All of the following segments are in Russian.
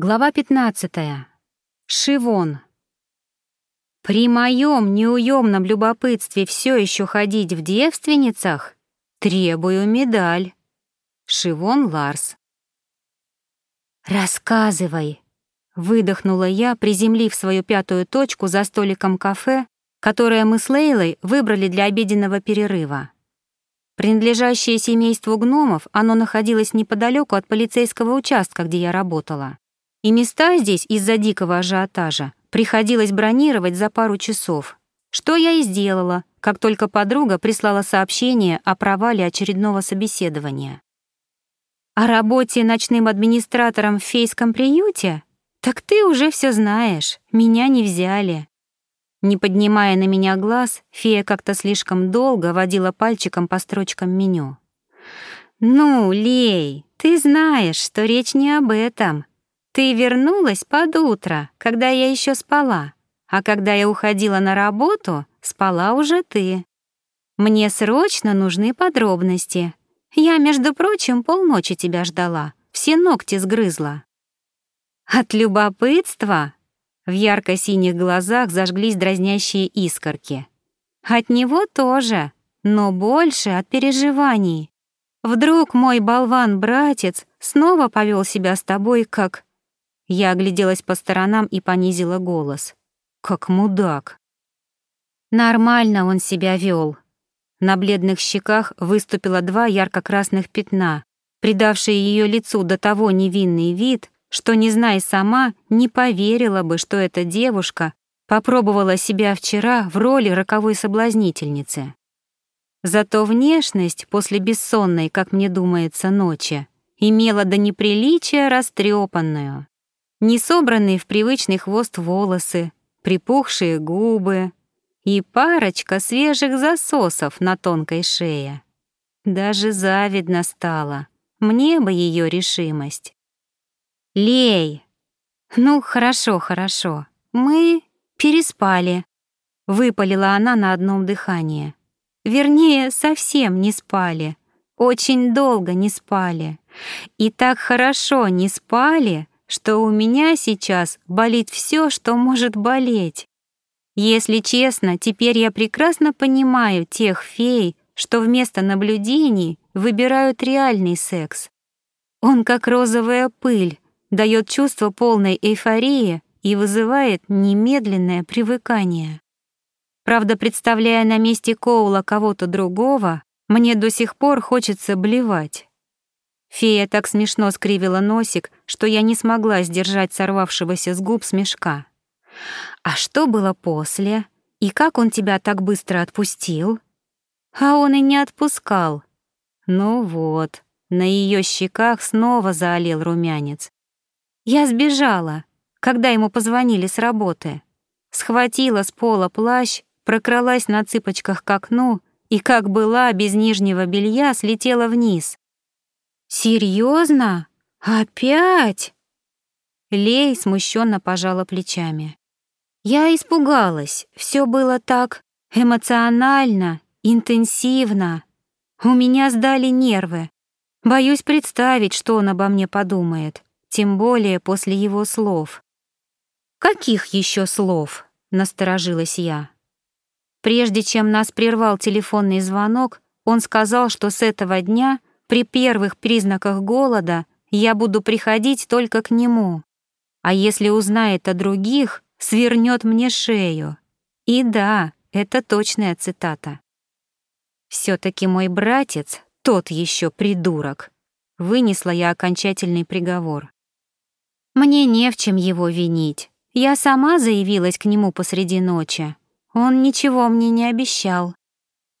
Глава 15. Шивон. При моем неуемном любопытстве все еще ходить в девственницах требую медаль. Шивон Ларс. Рассказывай, выдохнула я, приземлив свою пятую точку за столиком кафе, которое мы с Лейлой выбрали для обеденного перерыва. Принадлежащее семейству гномов, оно находилось неподалеку от полицейского участка, где я работала. И места здесь из-за дикого ажиотажа приходилось бронировать за пару часов. Что я и сделала, как только подруга прислала сообщение о провале очередного собеседования. О работе ночным администратором в фейском приюте? Так ты уже все знаешь, меня не взяли. Не поднимая на меня глаз, фея как-то слишком долго водила пальчиком по строчкам меню. «Ну, Лей, ты знаешь, что речь не об этом. Ты вернулась под утро, когда я еще спала, а когда я уходила на работу, спала уже ты. Мне срочно нужны подробности. Я, между прочим, полночи тебя ждала, все ногти сгрызла. От любопытства в ярко-синих глазах зажглись дразнящие искорки. От него тоже, но больше от переживаний. Вдруг мой болван-братец снова повел себя с тобой как я огляделась по сторонам и понизила голос. Как мудак. Нормально он себя вел. На бледных щеках выступило два ярко-красных пятна, придавшие ее лицу до того невинный вид, что, не зная сама, не поверила бы, что эта девушка попробовала себя вчера в роли роковой соблазнительницы. Зато внешность после бессонной, как мне думается, ночи имела до неприличия растрепанную не собранные в привычный хвост волосы, припухшие губы и парочка свежих засосов на тонкой шее. Даже завидно стало. Мне бы ее решимость. «Лей!» «Ну, хорошо, хорошо. Мы переспали», — выпалила она на одном дыхании. Вернее, совсем не спали. Очень долго не спали. И так хорошо не спали, что у меня сейчас болит все, что может болеть. Если честно, теперь я прекрасно понимаю тех фей, что вместо наблюдений выбирают реальный секс. Он как розовая пыль, дает чувство полной эйфории и вызывает немедленное привыкание. Правда, представляя на месте Коула кого-то другого, мне до сих пор хочется блевать. Фея так смешно скривила носик, что я не смогла сдержать сорвавшегося с губ смешка. «А что было после? И как он тебя так быстро отпустил?» «А он и не отпускал». Ну вот, на ее щеках снова заолел румянец. Я сбежала, когда ему позвонили с работы. Схватила с пола плащ, прокралась на цыпочках к окну и, как была, без нижнего белья, слетела вниз. Серьезно? Опять? Лей смущенно пожала плечами. Я испугалась. Все было так эмоционально, интенсивно. У меня сдали нервы. Боюсь представить, что он обо мне подумает, тем более после его слов. Каких еще слов? насторожилась я. Прежде чем нас прервал телефонный звонок, он сказал, что с этого дня при первых признаках голода я буду приходить только к нему, а если узнает о других, свернет мне шею. И да, это точная цитата. все таки мой братец тот еще придурок. Вынесла я окончательный приговор. Мне не в чем его винить. Я сама заявилась к нему посреди ночи. Он ничего мне не обещал.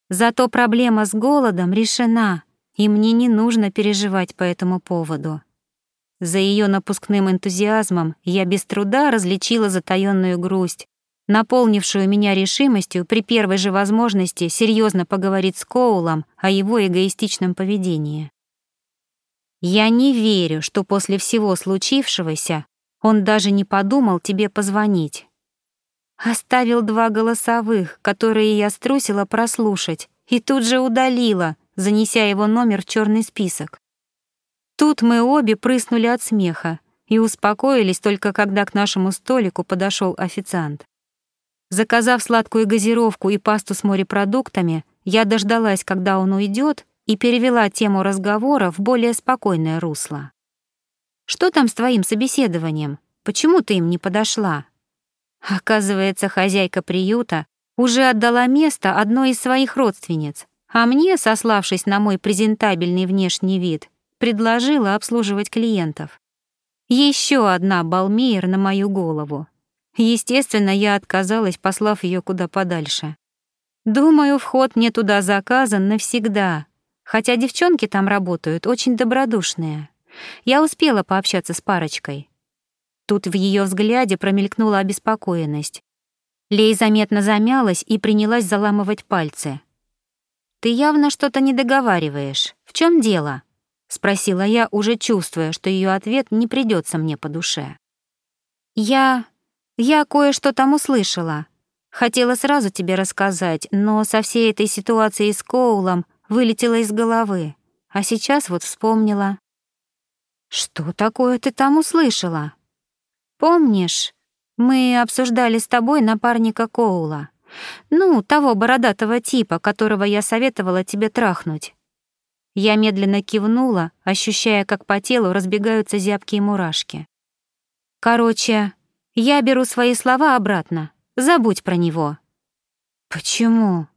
Зато проблема с голодом решена и мне не нужно переживать по этому поводу. За ее напускным энтузиазмом я без труда различила затаённую грусть, наполнившую меня решимостью при первой же возможности серьезно поговорить с Коулом о его эгоистичном поведении. Я не верю, что после всего случившегося он даже не подумал тебе позвонить. Оставил два голосовых, которые я струсила прослушать, и тут же удалила, занеся его номер в черный список. Тут мы обе прыснули от смеха, и успокоились только когда к нашему столику подошел официант. Заказав сладкую газировку и пасту с морепродуктами, я дождалась, когда он уйдет, и перевела тему разговора в более спокойное русло. «Что там с твоим собеседованием? Почему ты им не подошла?» Оказывается, хозяйка приюта уже отдала место одной из своих родственниц, а мне, сославшись на мой презентабельный внешний вид, предложила обслуживать клиентов. Еще одна Балмейер на мою голову. Естественно, я отказалась, послав ее куда подальше. Думаю, вход мне туда заказан навсегда, хотя девчонки там работают очень добродушные. Я успела пообщаться с парочкой. Тут в ее взгляде промелькнула обеспокоенность. Лей заметно замялась и принялась заламывать пальцы. «Ты явно что-то не договариваешь. В чем дело?» — спросила я, уже чувствуя, что ее ответ не придется мне по душе. «Я... я кое-что там услышала. Хотела сразу тебе рассказать, но со всей этой ситуацией с Коулом вылетела из головы, а сейчас вот вспомнила». «Что такое ты там услышала?» «Помнишь, мы обсуждали с тобой напарника Коула, ну, того бородатого типа, которого я советовала тебе трахнуть?» Я медленно кивнула, ощущая, как по телу разбегаются зябкие мурашки. Короче, я беру свои слова обратно. Забудь про него. Почему?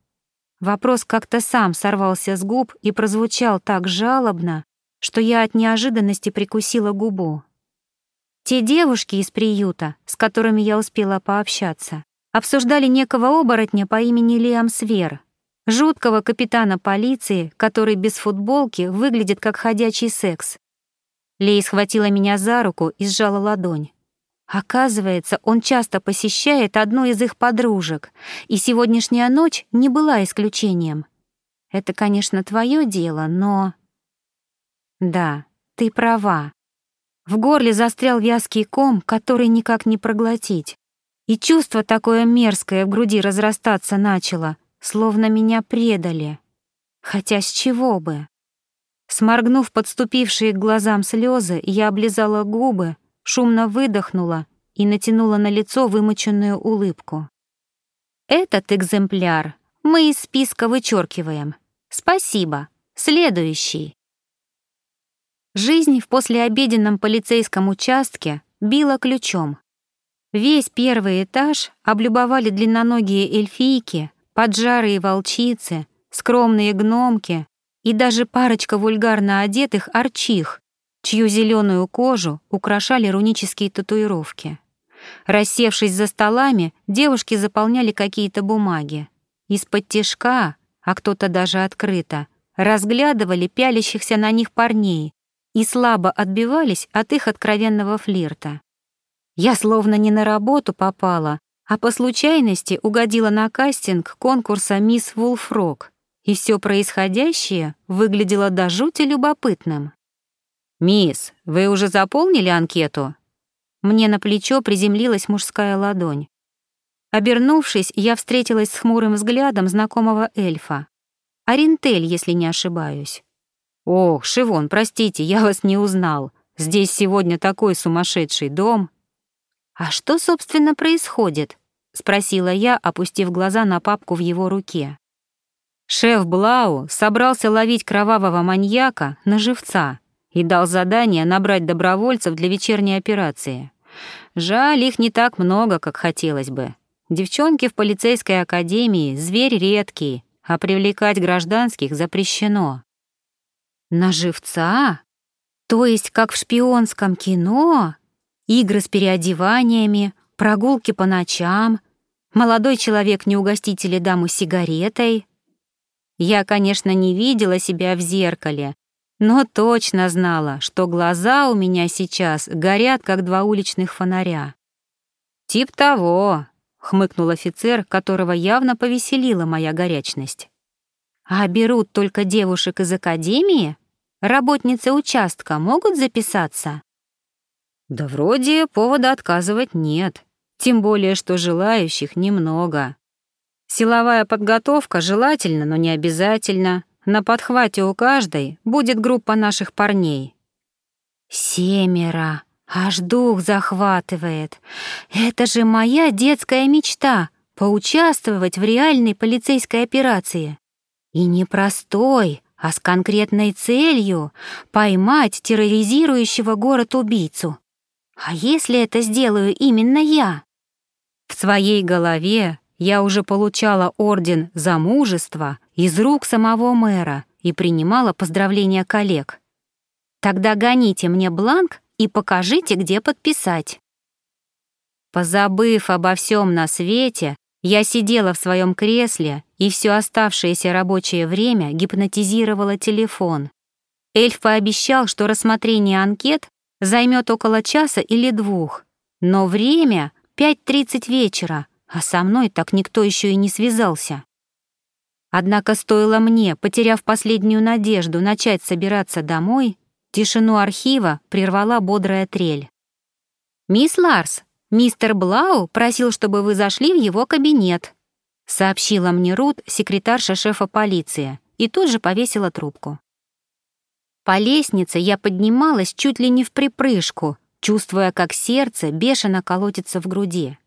Вопрос как-то сам сорвался с губ и прозвучал так жалобно, что я от неожиданности прикусила губу. Те девушки из приюта, с которыми я успела пообщаться, обсуждали некого оборотня по имени Лиам Свер — Жуткого капитана полиции, который без футболки выглядит как ходячий секс. Лей схватила меня за руку и сжала ладонь. Оказывается, он часто посещает одну из их подружек, и сегодняшняя ночь не была исключением. Это, конечно, твое дело, но... Да, ты права. В горле застрял вязкий ком, который никак не проглотить. И чувство такое мерзкое в груди разрастаться начало, словно меня предали. Хотя с чего бы? Сморгнув подступившие к глазам слезы, я облизала губы, шумно выдохнула и натянула на лицо вымученную улыбку. «Этот экземпляр мы из списка вычеркиваем. Спасибо. Следующий». Жизнь в послеобеденном полицейском участке била ключом. Весь первый этаж облюбовали длинноногие эльфийки, поджарые волчицы, скромные гномки и даже парочка вульгарно одетых арчих, чью зеленую кожу украшали рунические татуировки. Рассевшись за столами, девушки заполняли какие-то бумаги. Из-под тишка, а кто-то даже открыто, разглядывали пялящихся на них парней и слабо отбивались от их откровенного флирта. Я словно не на работу попала, а по случайности угодила на кастинг конкурса «Мисс Вулфрок», и все происходящее выглядело до жути любопытным. «Мисс, вы уже заполнили анкету?» Мне на плечо приземлилась мужская ладонь. Обернувшись, я встретилась с хмурым взглядом знакомого эльфа. Аринтель, если не ошибаюсь. «Ох, Шивон, простите, я вас не узнал. Здесь сегодня такой сумасшедший дом». «А что, собственно, происходит?» — спросила я, опустив глаза на папку в его руке. Шеф Блау собрался ловить кровавого маньяка на живца и дал задание набрать добровольцев для вечерней операции. Жаль, их не так много, как хотелось бы. Девчонки в полицейской академии — зверь редкий, а привлекать гражданских запрещено. На живца? То есть как в шпионском кино? Игры с переодеваниями, прогулки по ночам, молодой человек не угостить или даму сигаретой. Я, конечно, не видела себя в зеркале, но точно знала, что глаза у меня сейчас горят, как два уличных фонаря. «Тип того», — хмыкнул офицер, которого явно повеселила моя горячность. «А берут только девушек из академии? Работницы участка могут записаться?» «Да вроде повода отказывать нет», тем более, что желающих немного. Силовая подготовка желательно, но не обязательно. На подхвате у каждой будет группа наших парней. «Семеро! Аж дух захватывает. Это же моя детская мечта — поучаствовать в реальной полицейской операции. И не простой, а с конкретной целью — поймать терроризирующего город-убийцу. А если это сделаю именно я? В своей голове я уже получала орден за мужество из рук самого мэра и принимала поздравления коллег. Тогда гоните мне бланк и покажите, где подписать. Позабыв обо всем на свете, я сидела в своем кресле и все оставшееся рабочее время гипнотизировала телефон. Эльф пообещал, что рассмотрение анкет займет около часа или двух, но время — 5.30 вечера, а со мной так никто еще и не связался. Однако стоило мне, потеряв последнюю надежду, начать собираться домой, тишину архива прервала бодрая трель. «Мисс Ларс, мистер Блау просил, чтобы вы зашли в его кабинет», сообщила мне Рут, секретарша шефа полиции, и тут же повесила трубку. По лестнице я поднималась чуть ли не в припрыжку, чувствуя, как сердце бешено колотится в груди.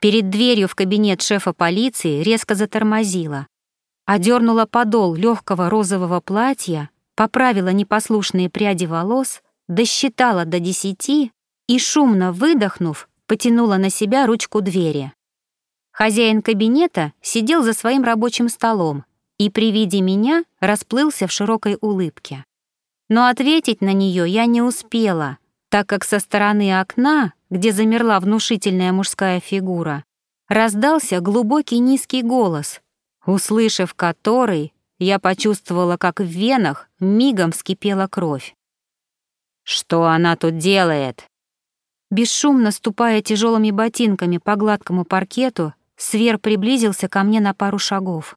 Перед дверью в кабинет шефа полиции резко затормозила. Одернула подол легкого розового платья, поправила непослушные пряди волос, досчитала до десяти и, шумно выдохнув, потянула на себя ручку двери. Хозяин кабинета сидел за своим рабочим столом и при виде меня расплылся в широкой улыбке. Но ответить на нее я не успела, так как со стороны окна где замерла внушительная мужская фигура, раздался глубокий низкий голос, услышав который, я почувствовала, как в венах мигом вскипела кровь. «Что она тут делает?» Бесшумно ступая тяжелыми ботинками по гладкому паркету, Свер приблизился ко мне на пару шагов.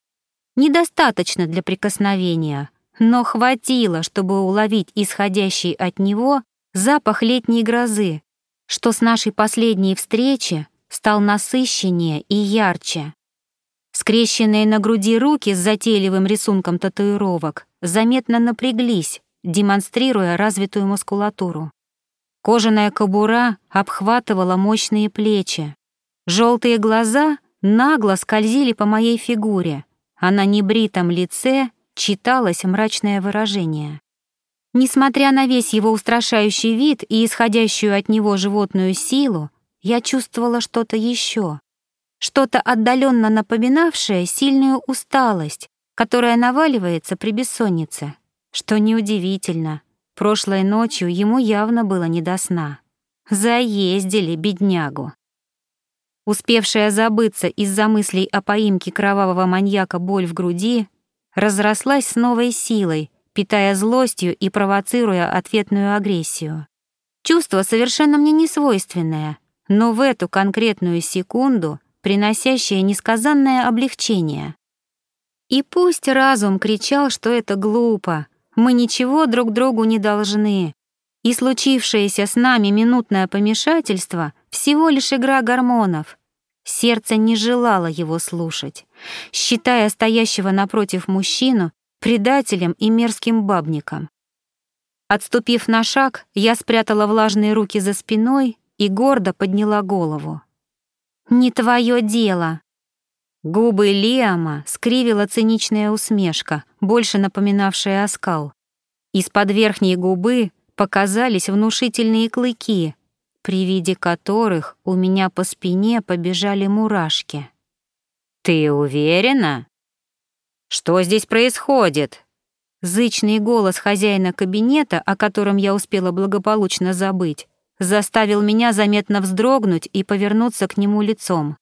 Недостаточно для прикосновения, но хватило, чтобы уловить исходящий от него запах летней грозы, что с нашей последней встречи стал насыщеннее и ярче. Скрещенные на груди руки с затейливым рисунком татуировок заметно напряглись, демонстрируя развитую мускулатуру. Кожаная кобура обхватывала мощные плечи. Желтые глаза нагло скользили по моей фигуре, а на небритом лице читалось мрачное выражение. Несмотря на весь его устрашающий вид и исходящую от него животную силу, я чувствовала что-то еще, что-то отдаленно напоминавшее сильную усталость, которая наваливается при бессоннице. Что неудивительно, прошлой ночью ему явно было не до сна. Заездили беднягу. Успевшая забыться из-за мыслей о поимке кровавого маньяка боль в груди, разрослась с новой силой, питая злостью и провоцируя ответную агрессию. Чувство совершенно мне не свойственное, но в эту конкретную секунду приносящее несказанное облегчение. И пусть разум кричал, что это глупо, мы ничего друг другу не должны, и случившееся с нами минутное помешательство — всего лишь игра гормонов. Сердце не желало его слушать, считая стоящего напротив мужчину предателем и мерзким бабником. Отступив на шаг, я спрятала влажные руки за спиной и гордо подняла голову. «Не твое дело!» Губы Лиама скривила циничная усмешка, больше напоминавшая оскал. Из-под верхней губы показались внушительные клыки, при виде которых у меня по спине побежали мурашки. «Ты уверена?» «Что здесь происходит?» Зычный голос хозяина кабинета, о котором я успела благополучно забыть, заставил меня заметно вздрогнуть и повернуться к нему лицом.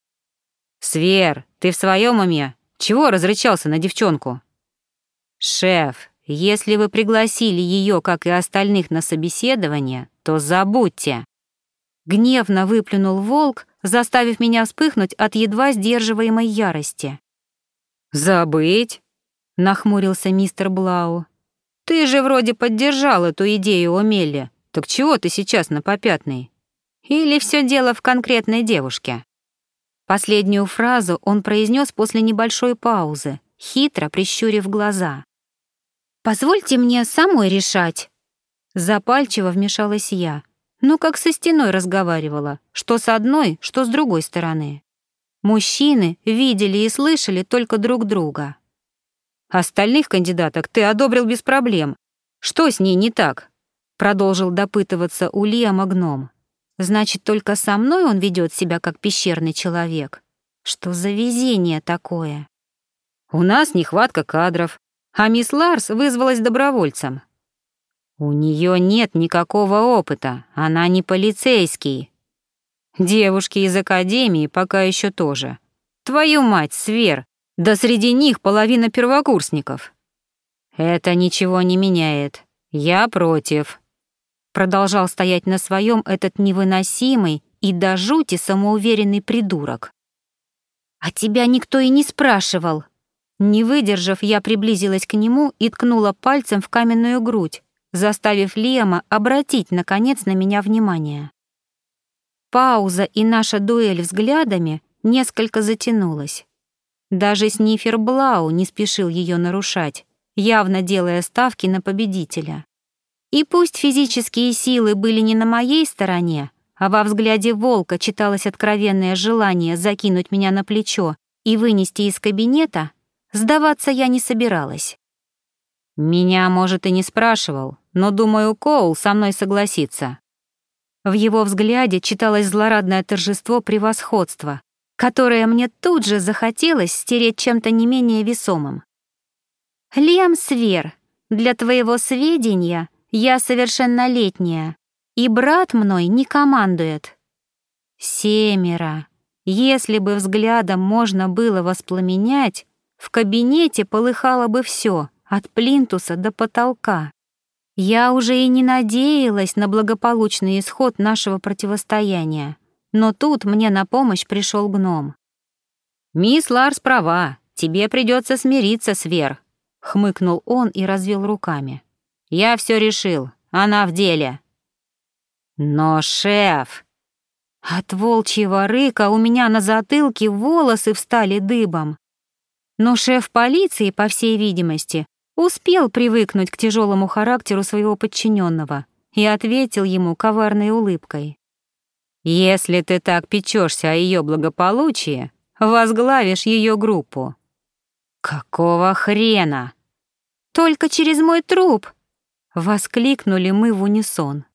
«Свер, ты в своем уме? Чего разрычался на девчонку?» «Шеф, если вы пригласили ее, как и остальных, на собеседование, то забудьте». Гневно выплюнул волк, заставив меня вспыхнуть от едва сдерживаемой ярости. «Забыть?» — нахмурился мистер Блау. «Ты же вроде поддержал эту идею о Мелле. Так чего ты сейчас на попятный? Или все дело в конкретной девушке?» Последнюю фразу он произнес после небольшой паузы, хитро прищурив глаза. «Позвольте мне самой решать». Запальчиво вмешалась я, Ну, как со стеной разговаривала, что с одной, что с другой стороны. Мужчины видели и слышали только друг друга. Остальных кандидаток ты одобрил без проблем. Что с ней не так? Продолжил допытываться у Лиама гном. Значит, только со мной он ведет себя как пещерный человек. Что за везение такое? У нас нехватка кадров, а мисс Ларс вызвалась добровольцем. У нее нет никакого опыта, она не полицейский. Девушки из академии пока еще тоже. Твою мать, Свер, да среди них половина первокурсников. Это ничего не меняет. Я против. Продолжал стоять на своем этот невыносимый и до жути самоуверенный придурок. А тебя никто и не спрашивал. Не выдержав, я приблизилась к нему и ткнула пальцем в каменную грудь, заставив Лиама обратить, наконец, на меня внимание. Пауза и наша дуэль взглядами несколько затянулась. Даже Снифер Блау не спешил ее нарушать, явно делая ставки на победителя. И пусть физические силы были не на моей стороне, а во взгляде волка читалось откровенное желание закинуть меня на плечо и вынести из кабинета, сдаваться я не собиралась. Меня, может, и не спрашивал, но, думаю, Коул со мной согласится. В его взгляде читалось злорадное торжество превосходства, которое мне тут же захотелось стереть чем-то не менее весомым. «Лиам Свер, для твоего сведения, я совершеннолетняя, и брат мной не командует». Семеро. Если бы взглядом можно было воспламенять, в кабинете полыхало бы все, от плинтуса до потолка. Я уже и не надеялась на благополучный исход нашего противостояния. Но тут мне на помощь пришел гном. «Мисс Ларс права, тебе придется смириться, Свер», — хмыкнул он и развел руками. «Я все решил, она в деле». «Но, шеф...» От волчьего рыка у меня на затылке волосы встали дыбом. Но шеф полиции, по всей видимости, успел привыкнуть к тяжелому характеру своего подчиненного и ответил ему коварной улыбкой. Если ты так печешься о ее благополучии, возглавишь ее группу. Какого хрена? Только через мой труп! Воскликнули мы в унисон.